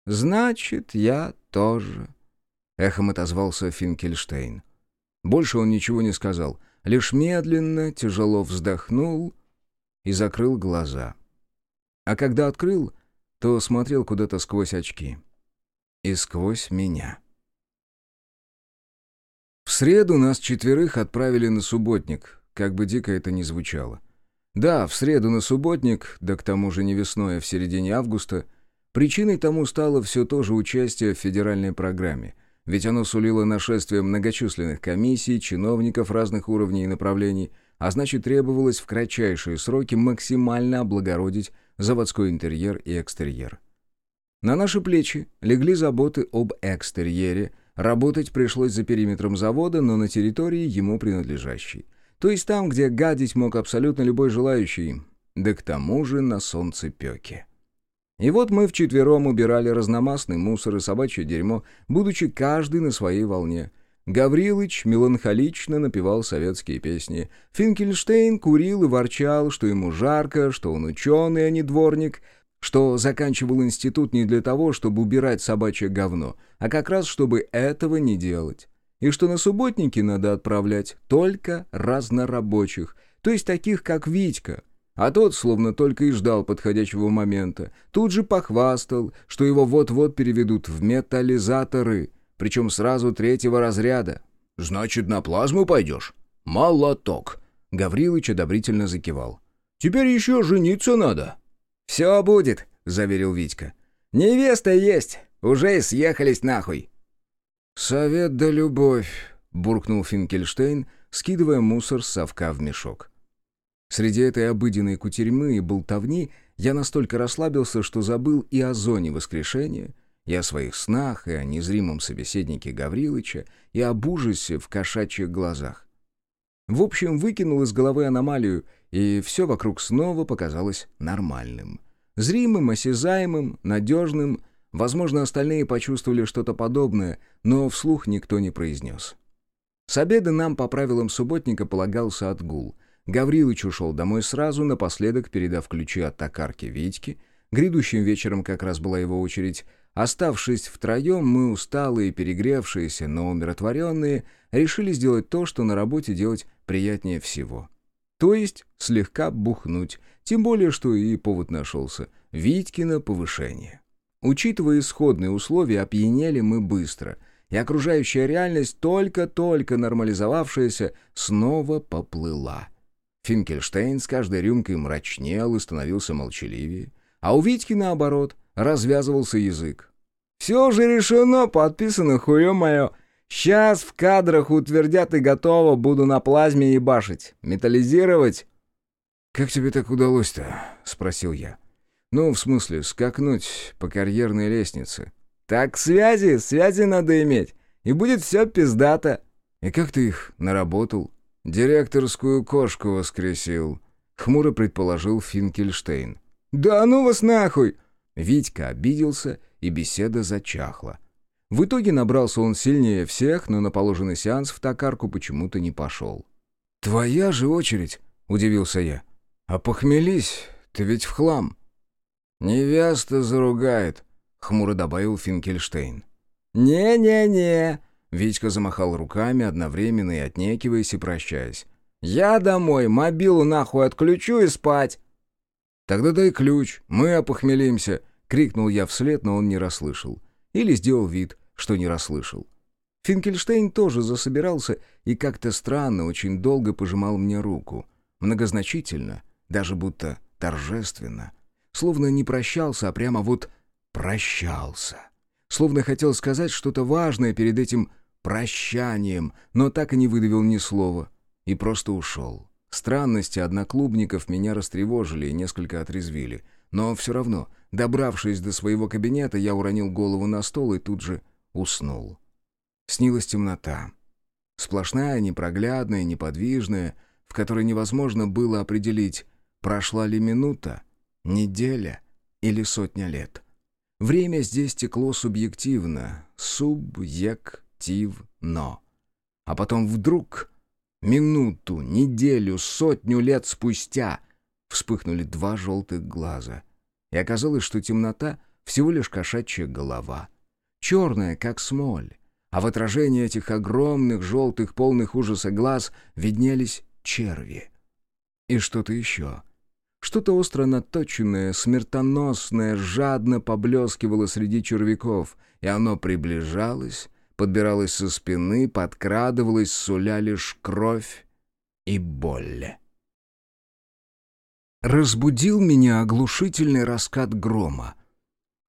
«Значит, я тоже», — эхом отозвался Финкельштейн. Больше он ничего не сказал, лишь медленно, тяжело вздохнул и закрыл глаза. А когда открыл, то смотрел куда-то сквозь очки и сквозь меня. В среду нас четверых отправили на субботник, как бы дико это ни звучало. Да, в среду на субботник, да к тому же не весной, а в середине августа, причиной тому стало все то же участие в федеральной программе, ведь оно сулило нашествие многочисленных комиссий, чиновников разных уровней и направлений, а значит требовалось в кратчайшие сроки максимально облагородить заводской интерьер и экстерьер. На наши плечи легли заботы об экстерьере. Работать пришлось за периметром завода, но на территории ему принадлежащей. То есть там, где гадить мог абсолютно любой желающий. Да к тому же на солнцепеке. И вот мы вчетвером убирали разномастный мусор и собачье дерьмо, будучи каждый на своей волне. Гаврилыч меланхолично напевал советские песни. Финкельштейн курил и ворчал, что ему жарко, что он ученый, а не дворник, что заканчивал институт не для того, чтобы убирать собачье говно, а как раз чтобы этого не делать. И что на субботники надо отправлять только разнорабочих, то есть таких, как Витька. А тот, словно только и ждал подходящего момента, тут же похвастал, что его вот-вот переведут в металлизаторы, причем сразу третьего разряда. «Значит, на плазму пойдешь? Молоток!» Гаврилыч одобрительно закивал. «Теперь еще жениться надо!» «Все будет», — заверил Витька. «Невеста есть, уже и съехались нахуй». «Совет да любовь», — буркнул Финкельштейн, скидывая мусор с совка в мешок. Среди этой обыденной кутерьмы и болтовни я настолько расслабился, что забыл и о зоне воскрешения, и о своих снах, и о незримом собеседнике Гаврилыча, и об ужасе в кошачьих глазах. В общем, выкинул из головы аномалию и все вокруг снова показалось нормальным. Зримым, осязаемым, надежным. Возможно, остальные почувствовали что-то подобное, но вслух никто не произнес. С обеда нам по правилам субботника полагался отгул. Гаврилыч ушел домой сразу, напоследок передав ключи от токарки Витьке. Грядущим вечером как раз была его очередь. Оставшись втроем, мы усталые, перегревшиеся, но умиротворенные, решили сделать то, что на работе делать приятнее всего — то есть слегка бухнуть, тем более, что и повод нашелся — Витькино повышение. Учитывая исходные условия, опьянели мы быстро, и окружающая реальность, только-только нормализовавшаяся, снова поплыла. Финкельштейн с каждой рюмкой мрачнел и становился молчаливее, а у Витьки, наоборот, развязывался язык. «Все же решено, подписано, хуе мое!» Сейчас в кадрах утвердят и готово, буду на плазме ебашить. Металлизировать?» «Как тебе так удалось-то?» — спросил я. «Ну, в смысле, скакнуть по карьерной лестнице». Так связи, связи надо иметь, и будет все пиздато». «И как ты их наработал?» «Директорскую кошку воскресил», — хмуро предположил Финкельштейн. «Да ну вас нахуй!» Витька обиделся, и беседа зачахла. В итоге набрался он сильнее всех, но на положенный сеанс в токарку почему-то не пошел. «Твоя же очередь», — удивился я. «А похмелись, ты ведь в хлам». «Невеста заругает», — хмуро добавил Финкельштейн. «Не-не-не», — Витька замахал руками, одновременно и отнекиваясь и прощаясь. «Я домой, мобилу нахуй отключу и спать». «Тогда дай ключ, мы опохмелимся», — крикнул я вслед, но он не расслышал. Или сделал вид, что не расслышал. Финкельштейн тоже засобирался и как-то странно, очень долго пожимал мне руку. Многозначительно, даже будто торжественно. Словно не прощался, а прямо вот прощался. Словно хотел сказать что-то важное перед этим прощанием, но так и не выдавил ни слова. И просто ушел. Странности одноклубников меня растревожили и несколько отрезвили. Но все равно, добравшись до своего кабинета, я уронил голову на стол и тут же уснул. Снилась темнота. Сплошная, непроглядная, неподвижная, в которой невозможно было определить, прошла ли минута, неделя или сотня лет. Время здесь текло субъективно, субъективно. А потом вдруг, минуту, неделю, сотню лет спустя, вспыхнули два желтых глаза. И оказалось, что темнота — всего лишь кошачья голова. Черная, как смоль. А в отражении этих огромных, желтых, полных ужаса глаз виднелись черви. И что-то еще. Что-то остро наточенное, смертоносное, жадно поблескивало среди червяков, и оно приближалось, подбиралось со спины, подкрадывалось, суля лишь кровь и боль. Разбудил меня оглушительный раскат грома.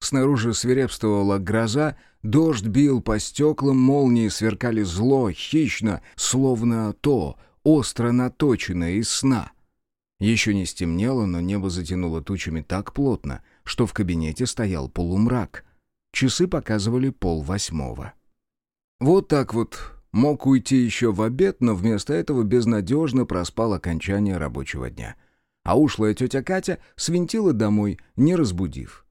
Снаружи свирепствовала гроза, дождь бил по стеклам, молнии сверкали зло, хищно, словно то, остро наточенное из сна. Еще не стемнело, но небо затянуло тучами так плотно, что в кабинете стоял полумрак. Часы показывали пол восьмого. Вот так вот мог уйти еще в обед, но вместо этого безнадежно проспал окончание рабочего дня — а ушлая тетя Катя свинтила домой, не разбудив.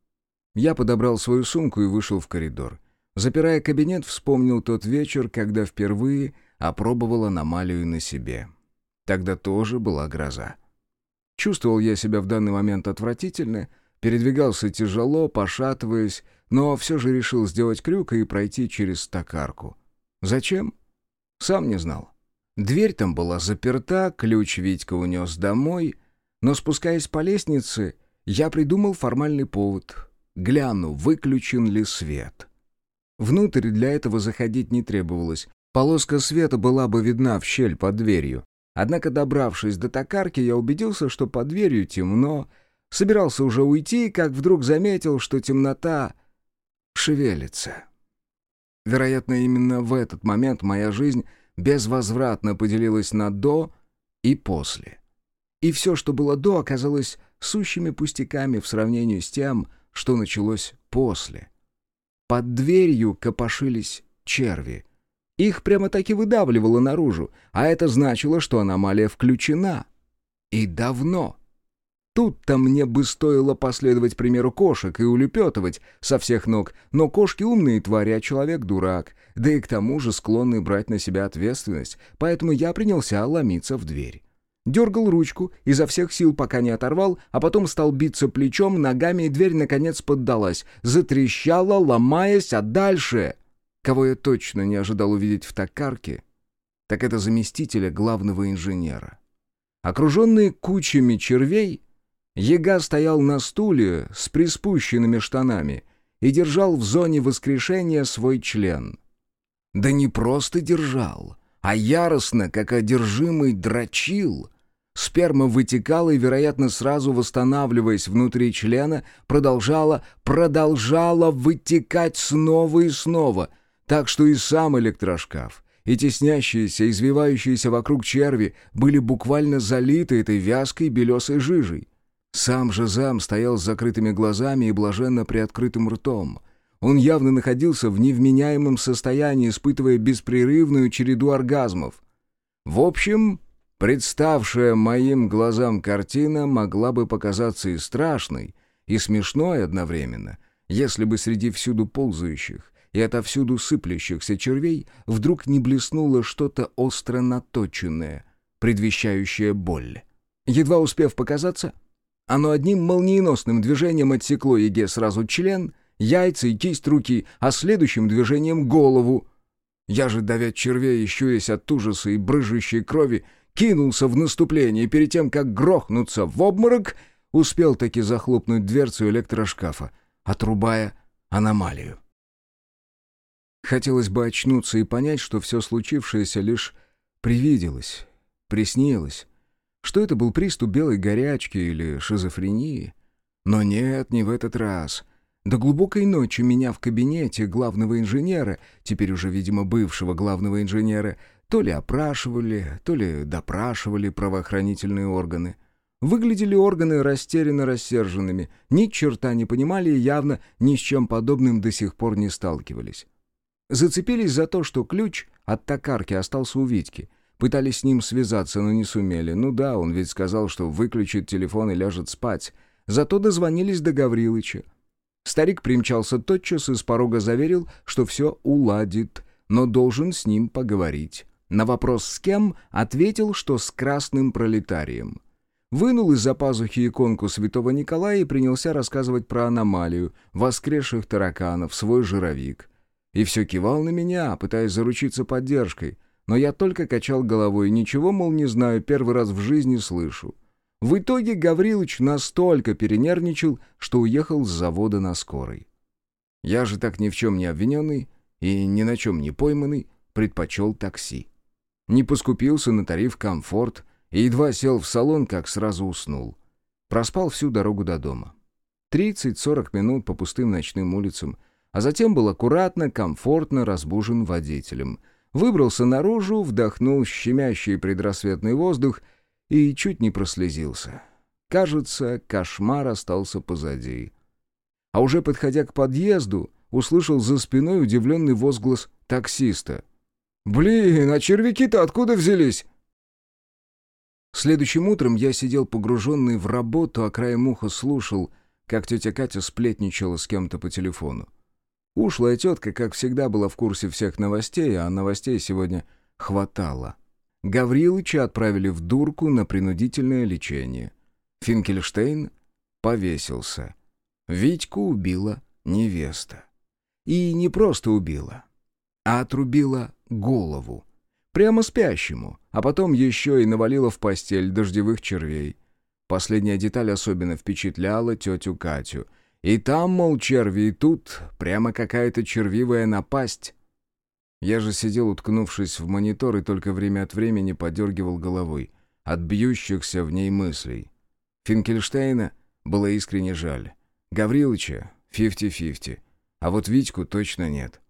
Я подобрал свою сумку и вышел в коридор. Запирая кабинет, вспомнил тот вечер, когда впервые опробовал аномалию на себе. Тогда тоже была гроза. Чувствовал я себя в данный момент отвратительно, передвигался тяжело, пошатываясь, но все же решил сделать крюк и пройти через токарку. Зачем? Сам не знал. Дверь там была заперта, ключ Витька унес домой — но спускаясь по лестнице, я придумал формальный повод. Гляну, выключен ли свет. Внутрь для этого заходить не требовалось. Полоска света была бы видна в щель под дверью. Однако, добравшись до токарки, я убедился, что под дверью темно. Собирался уже уйти, как вдруг заметил, что темнота шевелится. Вероятно, именно в этот момент моя жизнь безвозвратно поделилась на «до» и «после» и все, что было до, оказалось сущими пустяками в сравнении с тем, что началось после. Под дверью копошились черви. Их прямо-таки выдавливало наружу, а это значило, что аномалия включена. И давно. Тут-то мне бы стоило последовать примеру кошек и улепетывать со всех ног, но кошки умные твари, а человек дурак, да и к тому же склонный брать на себя ответственность, поэтому я принялся ломиться в дверь. Дергал ручку, изо всех сил пока не оторвал, а потом стал биться плечом, ногами, и дверь наконец поддалась. Затрещала, ломаясь, а дальше... Кого я точно не ожидал увидеть в токарке, так это заместителя главного инженера. Окруженный кучами червей, Ега стоял на стуле с приспущенными штанами и держал в зоне воскрешения свой член. Да не просто держал, а яростно, как одержимый, дрочил — Сперма вытекала и, вероятно, сразу восстанавливаясь внутри члена, продолжала, продолжала вытекать снова и снова, так что и сам электрошкаф, и теснящиеся, извивающиеся вокруг черви были буквально залиты этой вязкой белесой жижей. Сам же зам стоял с закрытыми глазами и блаженно приоткрытым ртом. Он явно находился в невменяемом состоянии, испытывая беспрерывную череду оргазмов. В общем, представшая моим глазам картина могла бы показаться и страшной, и смешной одновременно, если бы среди всюду ползающих и отовсюду сыплющихся червей вдруг не блеснуло что-то остро наточенное, предвещающее боль. Едва успев показаться, оно одним молниеносным движением отсекло Еге сразу член — яйца и кисть руки, а следующим движением голову. Я же, давя червей, ищуясь от ужаса и брыжущей крови, кинулся в наступление, и перед тем, как грохнуться в обморок, успел таки захлопнуть дверцу электрошкафа, отрубая аномалию. Хотелось бы очнуться и понять, что все случившееся лишь привиделось, приснилось, что это был приступ белой горячки или шизофрении. Но нет, не в этот раз — до глубокой ночи меня в кабинете главного инженера, теперь уже, видимо, бывшего главного инженера, то ли опрашивали, то ли допрашивали правоохранительные органы. Выглядели органы растерянно рассерженными, ни черта не понимали и явно ни с чем подобным до сих пор не сталкивались. Зацепились за то, что ключ от токарки остался у Витьки. Пытались с ним связаться, но не сумели. Ну да, он ведь сказал, что выключит телефон и ляжет спать. Зато дозвонились до Гаврилыча. Старик примчался тотчас и с порога заверил, что все уладит, но должен с ним поговорить. На вопрос «с кем?» ответил, что с красным пролетарием. Вынул из-за пазухи иконку святого Николая и принялся рассказывать про аномалию, воскресших тараканов, свой жировик. И все кивал на меня, пытаясь заручиться поддержкой, но я только качал головой, ничего, мол, не знаю, первый раз в жизни слышу. В итоге Гаврилыч настолько перенервничал, что уехал с завода на скорой. Я же так ни в чем не обвиненный и ни на чем не пойманный предпочел такси. Не поскупился на тариф «Комфорт» и едва сел в салон, как сразу уснул. Проспал всю дорогу до дома. 30-40 минут по пустым ночным улицам, а затем был аккуратно, комфортно разбужен водителем. Выбрался наружу, вдохнул щемящий предрассветный воздух — и чуть не прослезился. Кажется, кошмар остался позади. А уже подходя к подъезду, услышал за спиной удивленный возглас таксиста. «Блин, а червяки-то откуда взялись?» Следующим утром я сидел погруженный в работу, а краем уха слушал, как тетя Катя сплетничала с кем-то по телефону. Ушлая тетка, как всегда, была в курсе всех новостей, а новостей сегодня хватало. Гаврилыча отправили в дурку на принудительное лечение. Финкельштейн повесился. Витьку убила невеста. И не просто убила, а отрубила голову. Прямо спящему, а потом еще и навалила в постель дождевых червей. Последняя деталь особенно впечатляла тетю Катю. И там, мол, черви, и тут прямо какая-то червивая напасть. Я же сидел, уткнувшись в монитор, и только время от времени подергивал головой от бьющихся в ней мыслей. Финкельштейна было искренне жаль. Гаврилыча — фифти-фифти. А вот Витьку точно нет.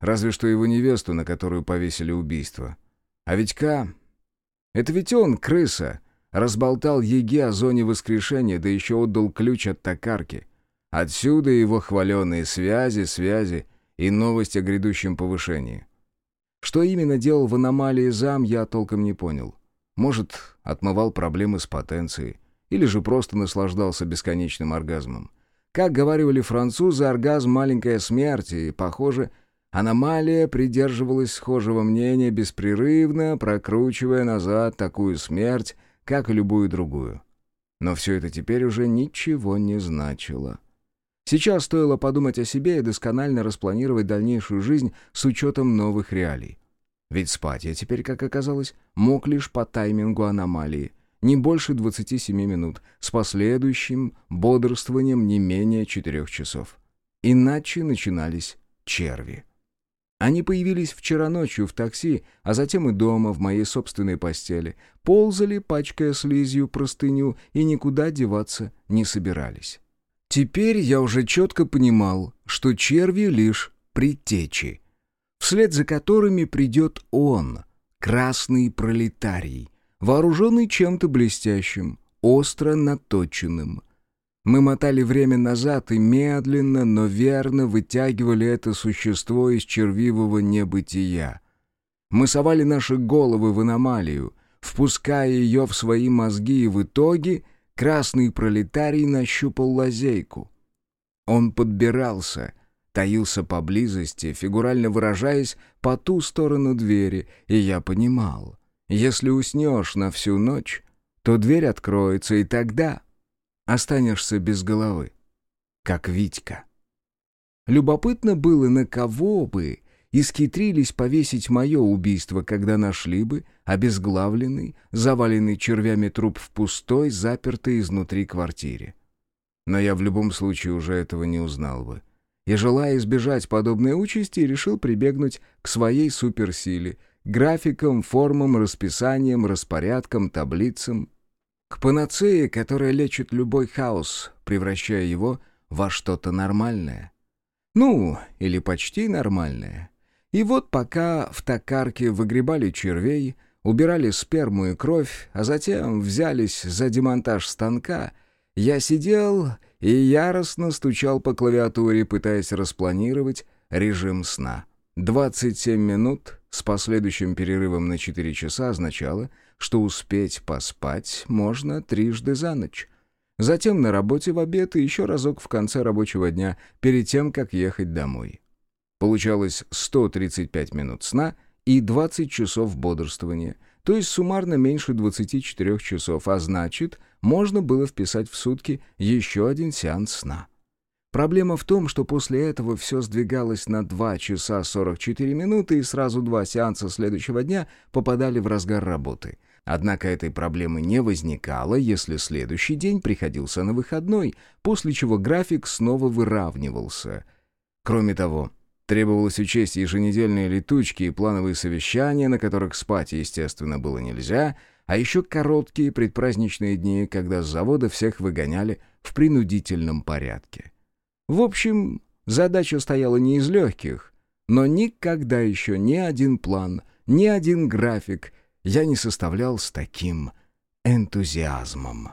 Разве что его невесту, на которую повесили убийство. А Витька... Это ведь он, крыса, разболтал Еге о зоне воскрешения, да еще отдал ключ от токарки. Отсюда его хваленые связи, связи и новость о грядущем повышении. Что именно делал в аномалии зам, я толком не понял. Может, отмывал проблемы с потенцией, или же просто наслаждался бесконечным оргазмом. Как говорили французы, оргазм — маленькая смерть, и, похоже, аномалия придерживалась схожего мнения, беспрерывно прокручивая назад такую смерть, как и любую другую. Но все это теперь уже ничего не значило. Сейчас стоило подумать о себе и досконально распланировать дальнейшую жизнь с учетом новых реалий. Ведь спать я теперь, как оказалось, мог лишь по таймингу аномалии. Не больше 27 минут, с последующим бодрствованием не менее 4 часов. Иначе начинались черви. Они появились вчера ночью в такси, а затем и дома, в моей собственной постели. Ползали, пачкая слизью простыню, и никуда деваться не собирались. Теперь я уже четко понимал, что черви лишь предтечи, вслед за которыми придет он, красный пролетарий, вооруженный чем-то блестящим, остро наточенным. Мы мотали время назад и медленно, но верно вытягивали это существо из червивого небытия. Мы совали наши головы в аномалию, впуская ее в свои мозги, и в итоге красный пролетарий нащупал лазейку. Он подбирался, таился поблизости, фигурально выражаясь, по ту сторону двери, и я понимал, если уснешь на всю ночь, то дверь откроется, и тогда останешься без головы, как Витька. Любопытно было, на кого бы исхитрились повесить мое убийство, когда нашли бы обезглавленный, заваленный червями труп в пустой, запертой изнутри квартире. Но я в любом случае уже этого не узнал бы. И, желая избежать подобной участи, решил прибегнуть к своей суперсиле, графикам, формам, расписаниям, распорядкам, таблицам, к панацее, которая лечит любой хаос, превращая его во что-то нормальное. Ну, или почти нормальное. И вот пока в токарке выгребали червей, убирали сперму и кровь, а затем взялись за демонтаж станка, я сидел и яростно стучал по клавиатуре, пытаясь распланировать режим сна. 27 минут с последующим перерывом на 4 часа означало, что успеть поспать можно трижды за ночь. Затем на работе в обед и еще разок в конце рабочего дня, перед тем, как ехать домой. Получалось 135 минут сна и 20 часов бодрствования, то есть суммарно меньше 24 часов, а значит, можно было вписать в сутки еще один сеанс сна. Проблема в том, что после этого все сдвигалось на 2 часа 44 минуты, и сразу два сеанса следующего дня попадали в разгар работы. Однако этой проблемы не возникало, если следующий день приходился на выходной, после чего график снова выравнивался. Кроме того, требовалось учесть еженедельные летучки и плановые совещания, на которых спать, естественно, было нельзя, а еще короткие предпраздничные дни, когда с завода всех выгоняли в принудительном порядке. В общем, задача стояла не из легких, но никогда еще ни один план, ни один график я не составлял с таким энтузиазмом.